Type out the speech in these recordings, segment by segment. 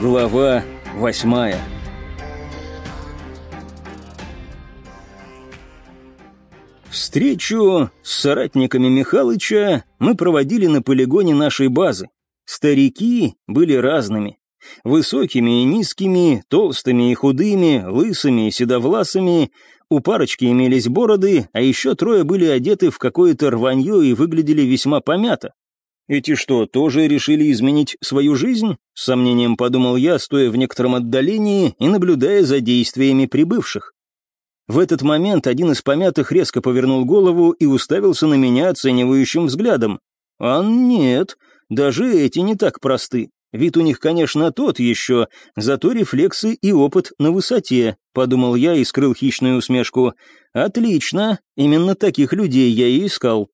Глава восьмая Встречу с соратниками Михалыча мы проводили на полигоне нашей базы. Старики были разными. Высокими и низкими, толстыми и худыми, лысыми и седовласыми. У парочки имелись бороды, а еще трое были одеты в какое-то рванье и выглядели весьма помято. Эти что, тоже решили изменить свою жизнь? С сомнением подумал я, стоя в некотором отдалении и наблюдая за действиями прибывших. В этот момент один из помятых резко повернул голову и уставился на меня оценивающим взглядом. А нет, даже эти не так просты. Вид у них, конечно, тот еще, зато рефлексы и опыт на высоте, подумал я и скрыл хищную усмешку. Отлично, именно таких людей я и искал.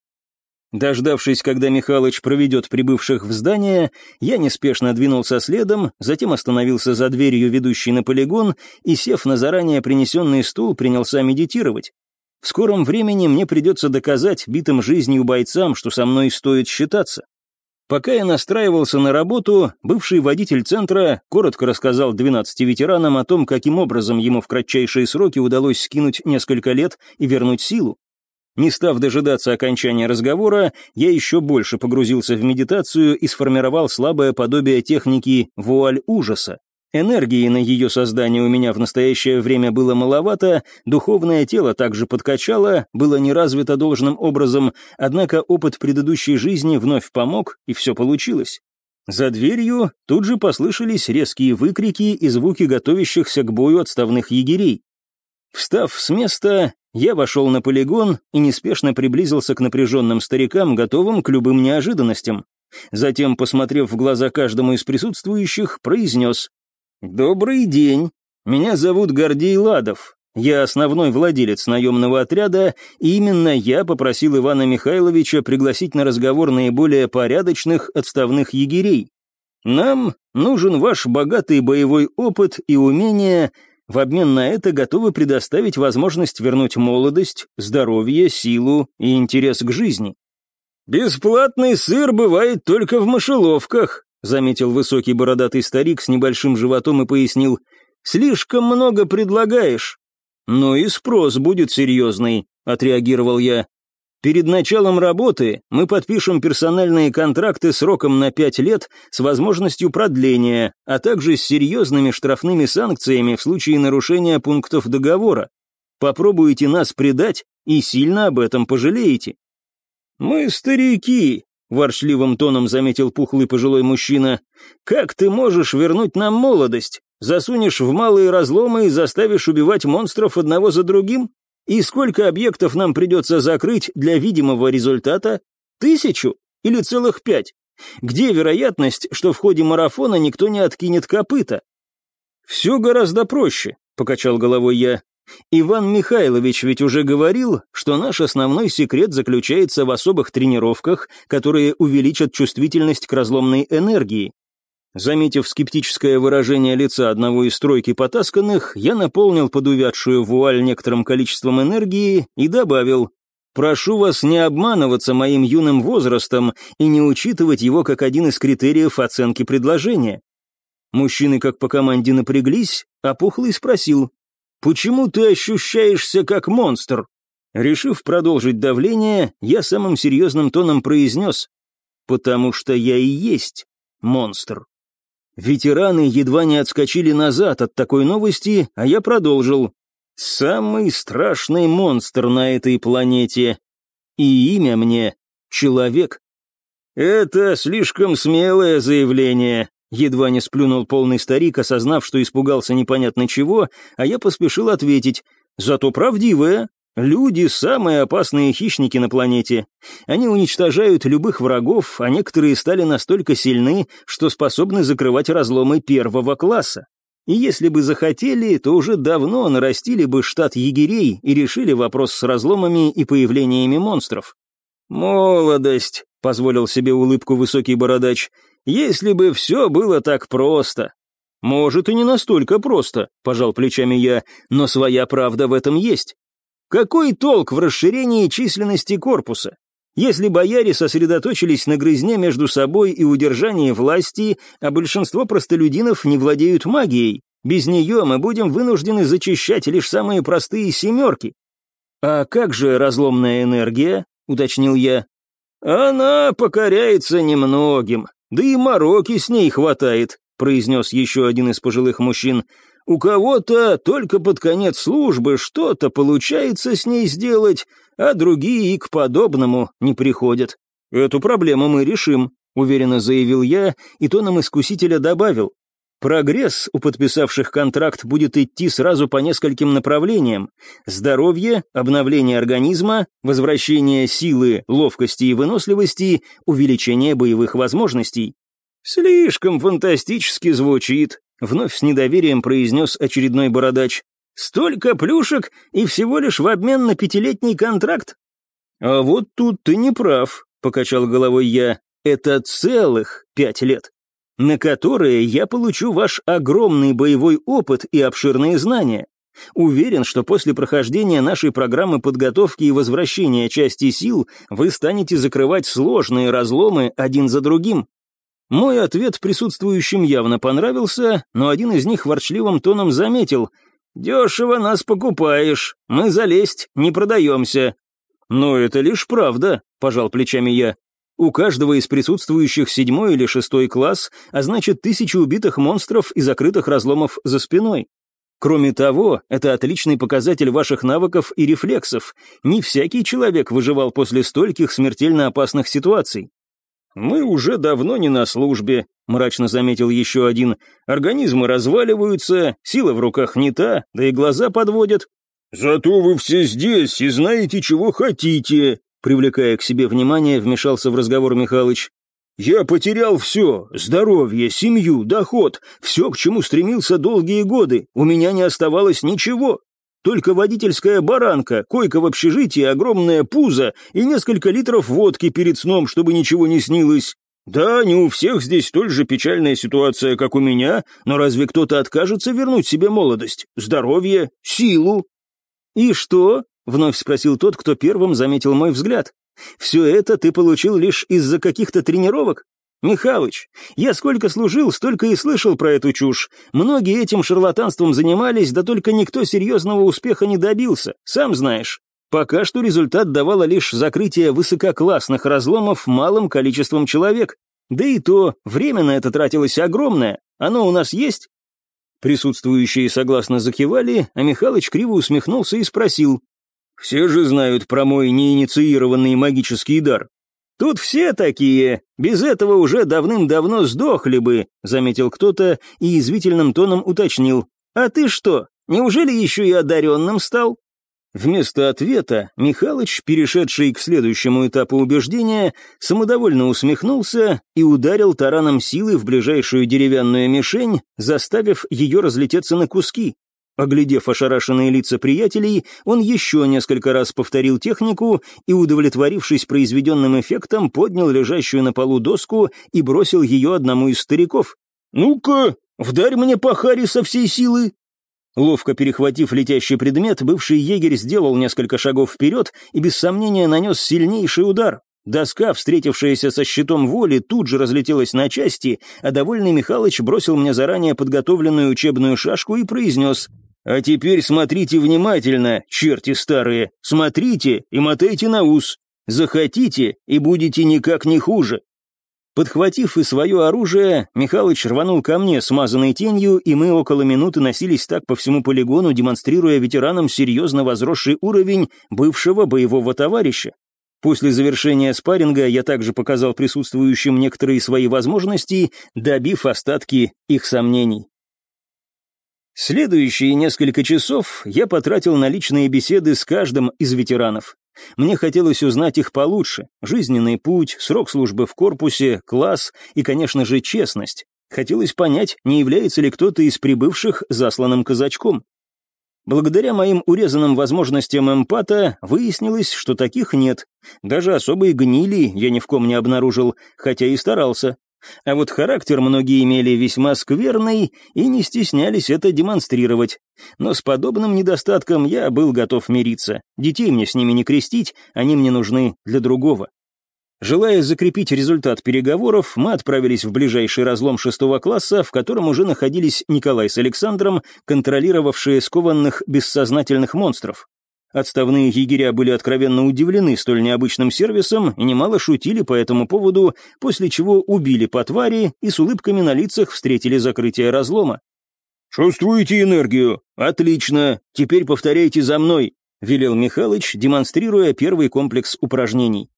Дождавшись, когда Михалыч проведет прибывших в здание, я неспешно двинулся следом, затем остановился за дверью, ведущей на полигон, и, сев на заранее принесенный стул, принялся медитировать. В скором времени мне придется доказать битым жизнью бойцам, что со мной стоит считаться. Пока я настраивался на работу, бывший водитель центра коротко рассказал 12 ветеранам о том, каким образом ему в кратчайшие сроки удалось скинуть несколько лет и вернуть силу. Не став дожидаться окончания разговора, я еще больше погрузился в медитацию и сформировал слабое подобие техники «вуаль ужаса». Энергии на ее создание у меня в настоящее время было маловато, духовное тело также подкачало, было не развито должным образом, однако опыт предыдущей жизни вновь помог, и все получилось. За дверью тут же послышались резкие выкрики и звуки готовящихся к бою отставных егерей. Встав с места, я вошел на полигон и неспешно приблизился к напряженным старикам, готовым к любым неожиданностям. Затем, посмотрев в глаза каждому из присутствующих, произнес «Добрый день. Меня зовут Гордей Ладов. Я основной владелец наемного отряда, и именно я попросил Ивана Михайловича пригласить на разговор наиболее порядочных отставных егерей. Нам нужен ваш богатый боевой опыт и умения, в обмен на это готовы предоставить возможность вернуть молодость, здоровье, силу и интерес к жизни. «Бесплатный сыр бывает только в мышеловках», заметил высокий бородатый старик с небольшим животом и пояснил, «слишком много предлагаешь». «Но и спрос будет серьезный», — отреагировал я. «Перед началом работы мы подпишем персональные контракты сроком на пять лет с возможностью продления, а также с серьезными штрафными санкциями в случае нарушения пунктов договора. Попробуете нас предать и сильно об этом пожалеете». «Мы старики, ворчливым тоном заметил пухлый пожилой мужчина. «Как ты можешь вернуть нам молодость? Засунешь в малые разломы и заставишь убивать монстров одного за другим? И сколько объектов нам придется закрыть для видимого результата? Тысячу или целых пять? Где вероятность, что в ходе марафона никто не откинет копыта?» «Все гораздо проще», — покачал головой я. Иван Михайлович ведь уже говорил, что наш основной секрет заключается в особых тренировках, которые увеличат чувствительность к разломной энергии. Заметив скептическое выражение лица одного из стройки потасканных, я наполнил подувядшую вуаль некоторым количеством энергии и добавил «Прошу вас не обманываться моим юным возрастом и не учитывать его как один из критериев оценки предложения». Мужчины как по команде напряглись, а Пухлый спросил Почему ты ощущаешься как монстр?» Решив продолжить давление, я самым серьезным тоном произнес «Потому что я и есть монстр». Ветераны едва не отскочили назад от такой новости, а я продолжил. «Самый страшный монстр на этой планете. И имя мне — Человек». «Это слишком смелое заявление», Едва не сплюнул полный старик, осознав, что испугался непонятно чего, а я поспешил ответить. «Зато правдивое. Люди — самые опасные хищники на планете. Они уничтожают любых врагов, а некоторые стали настолько сильны, что способны закрывать разломы первого класса. И если бы захотели, то уже давно нарастили бы штат егерей и решили вопрос с разломами и появлениями монстров. «Молодость», — позволил себе улыбку высокий бородач, если бы все было так просто. Может, и не настолько просто, пожал плечами я, но своя правда в этом есть. Какой толк в расширении численности корпуса? Если бояре сосредоточились на грызне между собой и удержании власти, а большинство простолюдинов не владеют магией, без нее мы будем вынуждены зачищать лишь самые простые семерки. «А как же разломная энергия?» — уточнил я. «Она покоряется немногим, да и мороки с ней хватает», — произнес еще один из пожилых мужчин. «У кого-то только под конец службы что-то получается с ней сделать, а другие и к подобному не приходят. Эту проблему мы решим», — уверенно заявил я, и тоном искусителя добавил. Прогресс у подписавших контракт будет идти сразу по нескольким направлениям. Здоровье, обновление организма, возвращение силы, ловкости и выносливости, увеличение боевых возможностей. «Слишком фантастически звучит», — вновь с недоверием произнес очередной бородач. «Столько плюшек и всего лишь в обмен на пятилетний контракт?» «А вот тут ты не прав», — покачал головой я. «Это целых пять лет» на которые я получу ваш огромный боевой опыт и обширные знания. Уверен, что после прохождения нашей программы подготовки и возвращения части сил вы станете закрывать сложные разломы один за другим. Мой ответ присутствующим явно понравился, но один из них ворчливым тоном заметил «Дешево нас покупаешь, мы залезть не продаемся». «Но это лишь правда», — пожал плечами я. У каждого из присутствующих седьмой или шестой класс, а значит тысячи убитых монстров и закрытых разломов за спиной. Кроме того, это отличный показатель ваших навыков и рефлексов. Не всякий человек выживал после стольких смертельно опасных ситуаций. «Мы уже давно не на службе», — мрачно заметил еще один. «Организмы разваливаются, сила в руках не та, да и глаза подводят». «Зато вы все здесь и знаете, чего хотите», Привлекая к себе внимание, вмешался в разговор Михалыч. «Я потерял все — здоровье, семью, доход, все, к чему стремился долгие годы. У меня не оставалось ничего. Только водительская баранка, койка в общежитии, огромное пузо и несколько литров водки перед сном, чтобы ничего не снилось. Да, не у всех здесь столь же печальная ситуация, как у меня, но разве кто-то откажется вернуть себе молодость, здоровье, силу?» «И что?» Вновь спросил тот, кто первым заметил мой взгляд. «Все это ты получил лишь из-за каких-то тренировок? Михалыч, я сколько служил, столько и слышал про эту чушь. Многие этим шарлатанством занимались, да только никто серьезного успеха не добился, сам знаешь. Пока что результат давало лишь закрытие высококлассных разломов малым количеством человек. Да и то, время на это тратилось огромное. Оно у нас есть?» Присутствующие согласно закивали, а Михалыч криво усмехнулся и спросил, все же знают про мой неинициированный магический дар. Тут все такие, без этого уже давным-давно сдохли бы, заметил кто-то и язвительным тоном уточнил. А ты что, неужели еще и одаренным стал? Вместо ответа Михалыч, перешедший к следующему этапу убеждения, самодовольно усмехнулся и ударил тараном силы в ближайшую деревянную мишень, заставив ее разлететься на куски. Оглядев ошарашенные лица приятелей, он еще несколько раз повторил технику и, удовлетворившись произведенным эффектом, поднял лежащую на полу доску и бросил ее одному из стариков. «Ну-ка, вдарь мне по харе со всей силы!» Ловко перехватив летящий предмет, бывший егерь сделал несколько шагов вперед и без сомнения нанес сильнейший удар. Доска, встретившаяся со щитом воли, тут же разлетелась на части, а довольный Михалыч бросил мне заранее подготовленную учебную шашку и произнес а теперь смотрите внимательно, черти старые, смотрите и мотайте на ус. Захотите и будете никак не хуже. Подхватив и свое оружие, Михалыч рванул ко мне, смазанной тенью, и мы около минуты носились так по всему полигону, демонстрируя ветеранам серьезно возросший уровень бывшего боевого товарища. После завершения спарринга я также показал присутствующим некоторые свои возможности, добив остатки их сомнений. Следующие несколько часов я потратил на личные беседы с каждым из ветеранов. Мне хотелось узнать их получше. Жизненный путь, срок службы в корпусе, класс и, конечно же, честность. Хотелось понять, не является ли кто-то из прибывших засланным казачком. Благодаря моим урезанным возможностям эмпата выяснилось, что таких нет. Даже особой гнили я ни в ком не обнаружил, хотя и старался. А вот характер многие имели весьма скверный и не стеснялись это демонстрировать. Но с подобным недостатком я был готов мириться. Детей мне с ними не крестить, они мне нужны для другого. Желая закрепить результат переговоров, мы отправились в ближайший разлом шестого класса, в котором уже находились Николай с Александром, контролировавшие скованных бессознательных монстров. Отставные егеря были откровенно удивлены столь необычным сервисом и немало шутили по этому поводу, после чего убили по твари и с улыбками на лицах встретили закрытие разлома. «Чувствуете энергию? Отлично! Теперь повторяйте за мной!» — велел Михалыч, демонстрируя первый комплекс упражнений.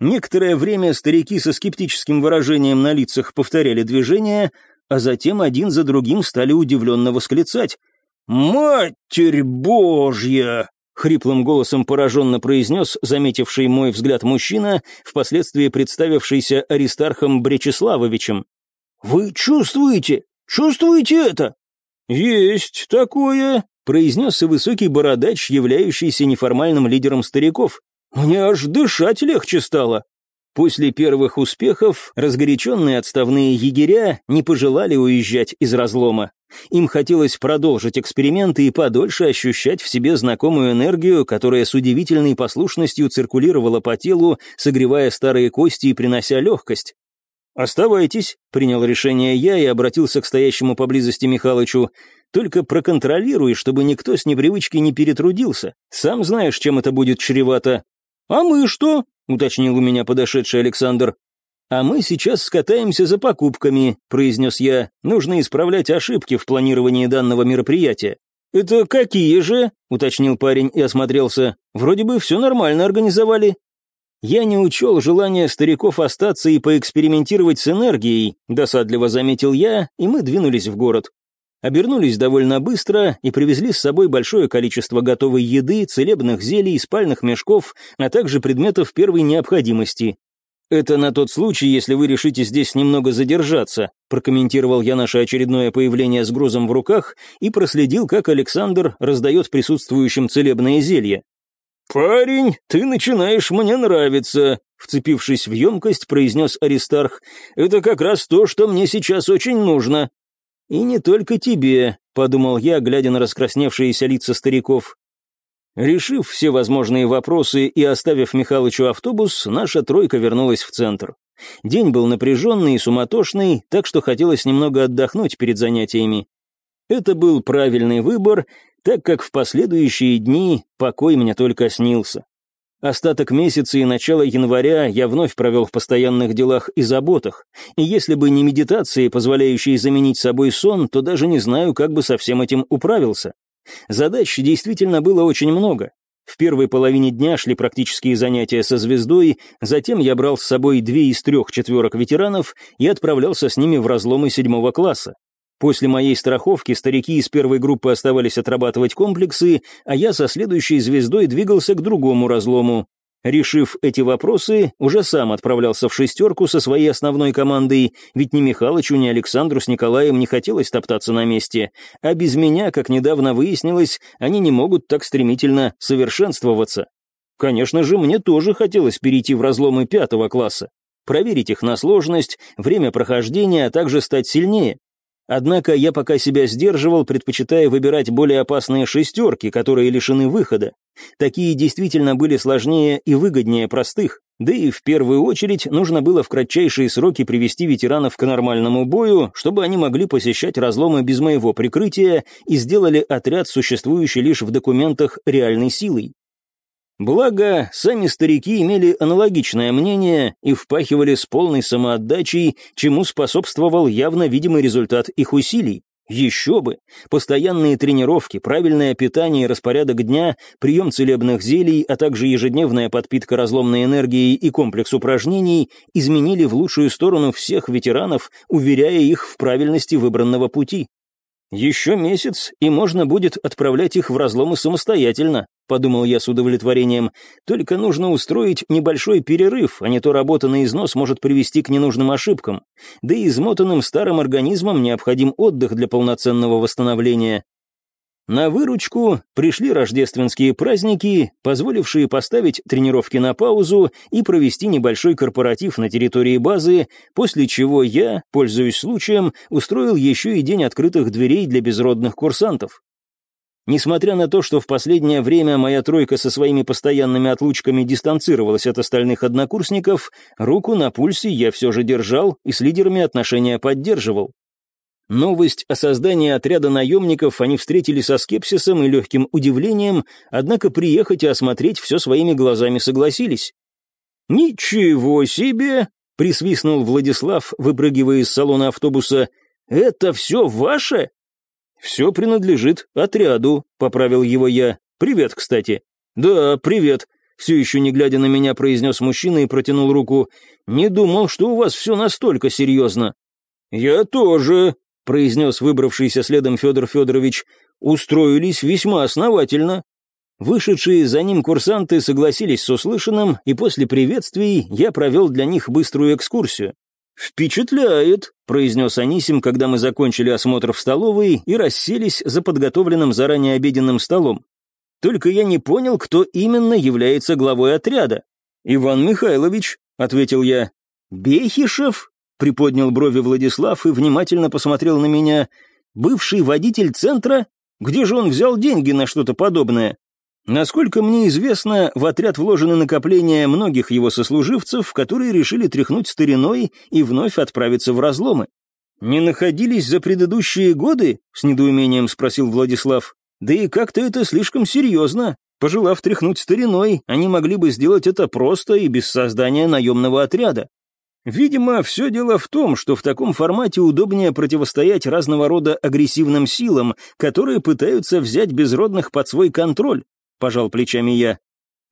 Некоторое время старики со скептическим выражением на лицах повторяли движения, а затем один за другим стали удивленно восклицать. «Матерь Божья!» — хриплым голосом пораженно произнес заметивший мой взгляд мужчина, впоследствии представившийся Аристархом Бречеславовичем. «Вы чувствуете? Чувствуете это?» «Есть такое», — произнес и высокий бородач, являющийся неформальным лидером стариков. Мне аж дышать легче стало. После первых успехов разгоряченные отставные егеря не пожелали уезжать из разлома. Им хотелось продолжить эксперименты и подольше ощущать в себе знакомую энергию, которая с удивительной послушностью циркулировала по телу, согревая старые кости и принося легкость. «Оставайтесь», — принял решение я и обратился к стоящему поблизости Михалычу. «Только проконтролируй, чтобы никто с непривычки не перетрудился. Сам знаешь, чем это будет чревато. «А мы что?» — уточнил у меня подошедший Александр. «А мы сейчас скатаемся за покупками», — произнес я. «Нужно исправлять ошибки в планировании данного мероприятия». «Это какие же?» — уточнил парень и осмотрелся. «Вроде бы все нормально организовали». Я не учел желания стариков остаться и поэкспериментировать с энергией, досадливо заметил я, и мы двинулись в город. Обернулись довольно быстро и привезли с собой большое количество готовой еды, целебных зелий, спальных мешков, а также предметов первой необходимости. «Это на тот случай, если вы решите здесь немного задержаться», прокомментировал я наше очередное появление с грузом в руках и проследил, как Александр раздает присутствующим целебные зелья. «Парень, ты начинаешь мне нравиться», вцепившись в емкость, произнес Аристарх. «Это как раз то, что мне сейчас очень нужно». «И не только тебе», — подумал я, глядя на раскрасневшиеся лица стариков. Решив все возможные вопросы и оставив Михалычу автобус, наша тройка вернулась в центр. День был напряженный и суматошный, так что хотелось немного отдохнуть перед занятиями. Это был правильный выбор, так как в последующие дни покой мне только снился. Остаток месяца и начало января я вновь провел в постоянных делах и заботах, и если бы не медитации, позволяющие заменить собой сон, то даже не знаю, как бы со всем этим управился. Задач действительно было очень много. В первой половине дня шли практические занятия со звездой, затем я брал с собой две из трех четверок ветеранов и отправлялся с ними в разломы седьмого класса. После моей страховки старики из первой группы оставались отрабатывать комплексы, а я со следующей звездой двигался к другому разлому. Решив эти вопросы, уже сам отправлялся в шестерку со своей основной командой, ведь ни Михалычу, ни Александру с Николаем не хотелось топтаться на месте, а без меня, как недавно выяснилось, они не могут так стремительно совершенствоваться. Конечно же, мне тоже хотелось перейти в разломы пятого класса, проверить их на сложность, время прохождения, а также стать сильнее. Однако я пока себя сдерживал, предпочитая выбирать более опасные шестерки, которые лишены выхода. Такие действительно были сложнее и выгоднее простых. Да и в первую очередь нужно было в кратчайшие сроки привести ветеранов к нормальному бою, чтобы они могли посещать разломы без моего прикрытия и сделали отряд, существующий лишь в документах реальной силой. Благо, сами старики имели аналогичное мнение и впахивали с полной самоотдачей, чему способствовал явно видимый результат их усилий. Еще бы! Постоянные тренировки, правильное питание и распорядок дня, прием целебных зелий, а также ежедневная подпитка разломной энергией и комплекс упражнений изменили в лучшую сторону всех ветеранов, уверяя их в правильности выбранного пути. Еще месяц, и можно будет отправлять их в разломы самостоятельно, подумал я с удовлетворением. Только нужно устроить небольшой перерыв, а не то работа на износ может привести к ненужным ошибкам. Да и измотанным старым организмам необходим отдых для полноценного восстановления. На выручку пришли рождественские праздники, позволившие поставить тренировки на паузу и провести небольшой корпоратив на территории базы, после чего я, пользуясь случаем, устроил еще и день открытых дверей для безродных курсантов. Несмотря на то, что в последнее время моя тройка со своими постоянными отлучками дистанцировалась от остальных однокурсников, руку на пульсе я все же держал и с лидерами отношения поддерживал. Новость о создании отряда наемников они встретили со скепсисом и легким удивлением, однако приехать и осмотреть все своими глазами согласились. «Ничего себе!» — присвистнул Владислав, выпрыгивая из салона автобуса. «Это все ваше?» «Все принадлежит отряду», — поправил его я. «Привет, кстати». «Да, привет», — все еще не глядя на меня произнес мужчина и протянул руку. «Не думал, что у вас все настолько серьезно». «Я тоже», — произнес выбравшийся следом Федор Федорович. «Устроились весьма основательно». Вышедшие за ним курсанты согласились с услышанным, и после приветствий я провел для них быструю экскурсию. «Впечатляет», — произнес Анисим, когда мы закончили осмотр в столовой и расселись за подготовленным заранее обеденным столом. «Только я не понял, кто именно является главой отряда». «Иван Михайлович», — ответил я. «Бехишев?» — приподнял брови Владислав и внимательно посмотрел на меня. «Бывший водитель центра? Где же он взял деньги на что-то подобное?» Насколько мне известно, в отряд вложены накопления многих его сослуживцев, которые решили тряхнуть стариной и вновь отправиться в разломы. «Не находились за предыдущие годы?» — с недоумением спросил Владислав. «Да и как-то это слишком серьезно. Пожелав тряхнуть стариной, они могли бы сделать это просто и без создания наемного отряда. Видимо, все дело в том, что в таком формате удобнее противостоять разного рода агрессивным силам, которые пытаются взять безродных под свой контроль пожал плечами я.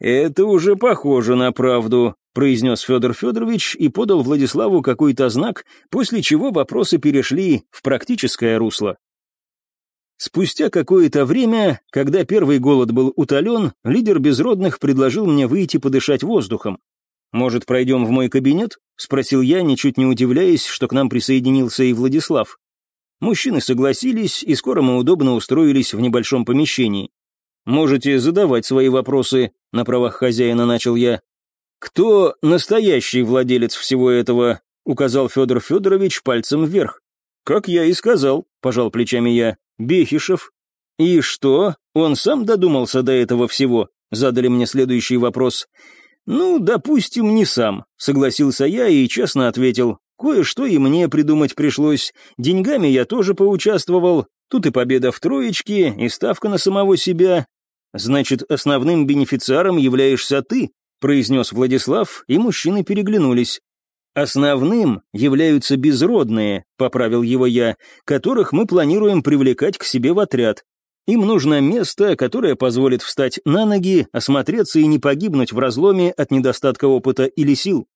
«Это уже похоже на правду», — произнес Федор Федорович и подал Владиславу какой-то знак, после чего вопросы перешли в практическое русло. Спустя какое-то время, когда первый голод был утолен, лидер безродных предложил мне выйти подышать воздухом. «Может, пройдем в мой кабинет?» — спросил я, ничуть не удивляясь, что к нам присоединился и Владислав. Мужчины согласились, и скоро мы удобно устроились в небольшом помещении. Можете задавать свои вопросы, на правах хозяина начал я. Кто настоящий владелец всего этого? указал Федор Федорович пальцем вверх. Как я и сказал, пожал плечами я. Бехишев. И что? Он сам додумался до этого всего? Задали мне следующий вопрос. «Ну, допустим, не сам», — согласился я и честно ответил. «Кое-что и мне придумать пришлось. Деньгами я тоже поучаствовал. Тут и победа в троечке, и ставка на самого себя, «Значит, основным бенефициаром являешься ты», произнес Владислав, и мужчины переглянулись. «Основным являются безродные», — поправил его я, «которых мы планируем привлекать к себе в отряд. Им нужно место, которое позволит встать на ноги, осмотреться и не погибнуть в разломе от недостатка опыта или сил.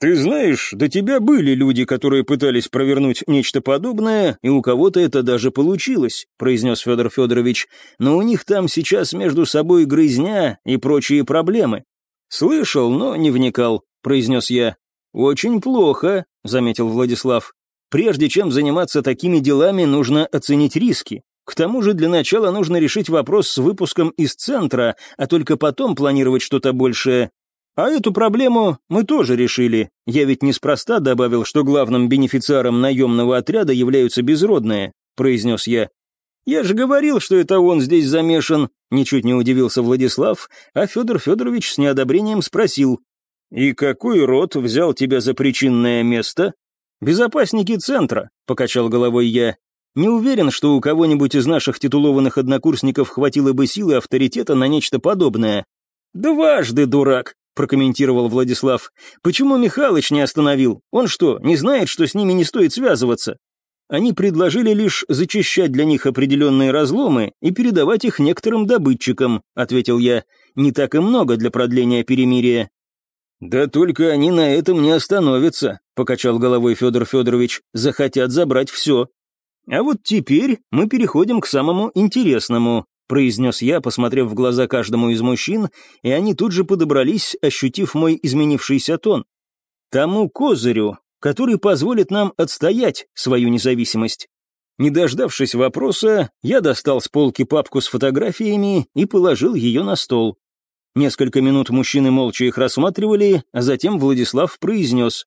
«Ты знаешь, до тебя были люди, которые пытались провернуть нечто подобное, и у кого-то это даже получилось», — произнес Федор Федорович, «но у них там сейчас между собой грызня и прочие проблемы». «Слышал, но не вникал», — произнес я. «Очень плохо», — заметил Владислав. «Прежде чем заниматься такими делами, нужно оценить риски. К тому же для начала нужно решить вопрос с выпуском из центра, а только потом планировать что-то большее. А эту проблему мы тоже решили. Я ведь неспроста добавил, что главным бенефициаром наемного отряда являются безродные, произнес я. Я же говорил, что это он здесь замешан, ничуть не удивился Владислав, а Федор Федорович с неодобрением спросил. «И какой род взял тебя за причинное место?» «Безопасники центра», — покачал головой я. «Не уверен, что у кого-нибудь из наших титулованных однокурсников хватило бы силы авторитета на нечто подобное». «Дважды, дурак», прокомментировал Владислав. «Почему Михалыч не остановил? Он что, не знает, что с ними не стоит связываться?» Они предложили лишь зачищать для них определенные разломы и передавать их некоторым добытчикам, ответил я. Не так и много для продления перемирия. Да только они на этом не остановятся, покачал головой Федор Федорович. Захотят забрать все. А вот теперь мы переходим к самому интересному произнес я, посмотрев в глаза каждому из мужчин, и они тут же подобрались, ощутив мой изменившийся тон. Тому козырю, который позволит нам отстоять свою независимость. Не дождавшись вопроса, я достал с полки папку с фотографиями и положил ее на стол. Несколько минут мужчины молча их рассматривали, а затем Владислав произнес.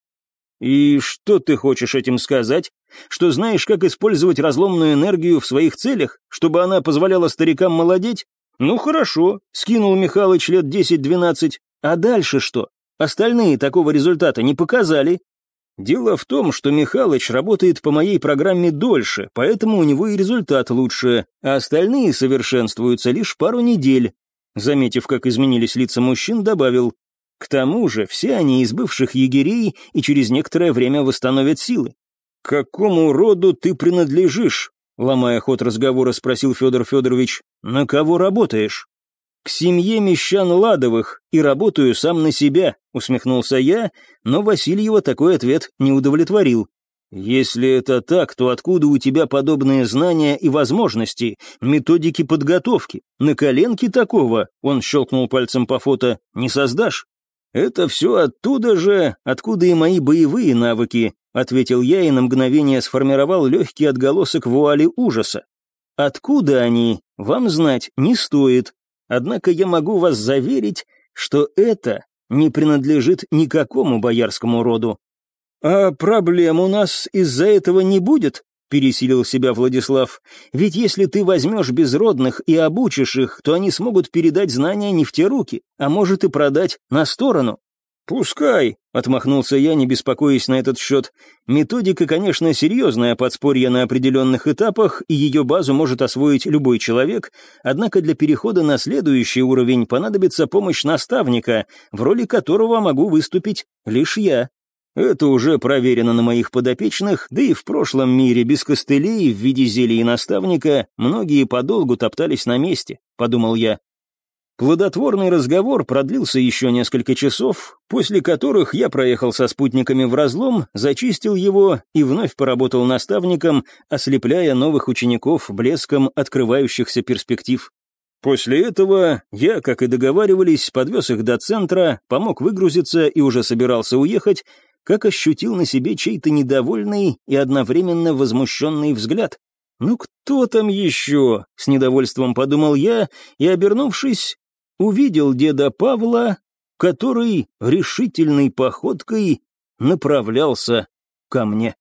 «И что ты хочешь этим сказать? Что знаешь, как использовать разломную энергию в своих целях, чтобы она позволяла старикам молодеть? Ну хорошо, скинул Михалыч лет 10-12. А дальше что? Остальные такого результата не показали. Дело в том, что Михалыч работает по моей программе дольше, поэтому у него и результат лучше, а остальные совершенствуются лишь пару недель. Заметив, как изменились лица мужчин, добавил, к тому же все они из бывших егерей и через некоторое время восстановят силы. «К какому роду ты принадлежишь?» Ломая ход разговора, спросил Федор Федорович. «На кого работаешь?» «К семье мещан Ладовых и работаю сам на себя», усмехнулся я, но Васильева такой ответ не удовлетворил. «Если это так, то откуда у тебя подобные знания и возможности, методики подготовки? На коленке такого, он щелкнул пальцем по фото, не создашь?» «Это все оттуда же, откуда и мои боевые навыки», ответил я и на мгновение сформировал легкий отголосок вуали ужаса. «Откуда они, вам знать не стоит, однако я могу вас заверить, что это не принадлежит никакому боярскому роду». «А проблем у нас из-за этого не будет?» — пересилил себя Владислав. «Ведь если ты возьмешь безродных и обучишь их, то они смогут передать знания не в те руки, а может и продать на сторону». «Пускай», — отмахнулся я, не беспокоясь на этот счет. «Методика, конечно, серьезная подспорье на определенных этапах, и ее базу может освоить любой человек, однако для перехода на следующий уровень понадобится помощь наставника, в роли которого могу выступить лишь я». Это уже проверено на моих подопечных, да и в прошлом мире без костылей в виде зелий наставника многие подолгу топтались на месте, подумал я. Плодотворный разговор продлился еще несколько часов, после которых я проехал со спутниками в разлом, зачистил его и вновь поработал наставником, ослепляя новых учеников блеском открывающихся перспектив. После этого я, как и договаривались, подвез их до центра, помог выгрузиться и уже собирался уехать, как ощутил на себе чей-то недовольный и одновременно возмущенный взгляд. «Ну кто там еще?» — с недовольством подумал я и, обернувшись, увидел деда Павла, который решительной походкой направлялся ко мне.